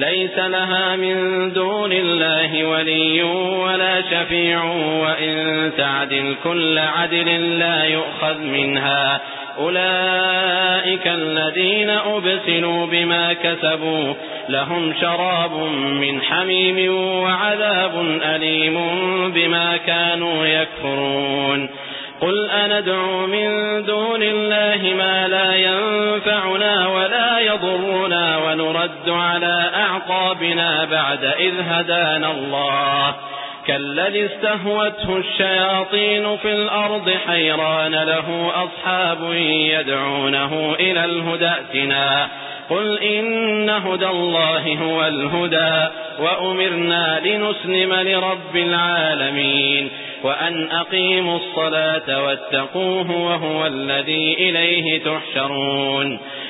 ليس لها من دون الله ولي ولا شفيع وإن تعدل كل عدل لا يؤخذ منها. أولئك الذين أبسلوا بما كسبوا لهم شراب من حميم وعذاب أليم بما كانوا يكفرون. قل أندعو من دون الله ما لا ينفعنا ولا يضرنا. ونرد على أعقابنا بعد إذ هدانا الله. كالذي استهوته الشياطين في الأرض حيران له أصحاب يدعونه إلى الهدى اتنا قل إن هدى الله هو الهدى وأمرنا لنسلم لرب العالمين. وأن أقيموا الصلاة واتقوه وهو الذي إليه تحشرون.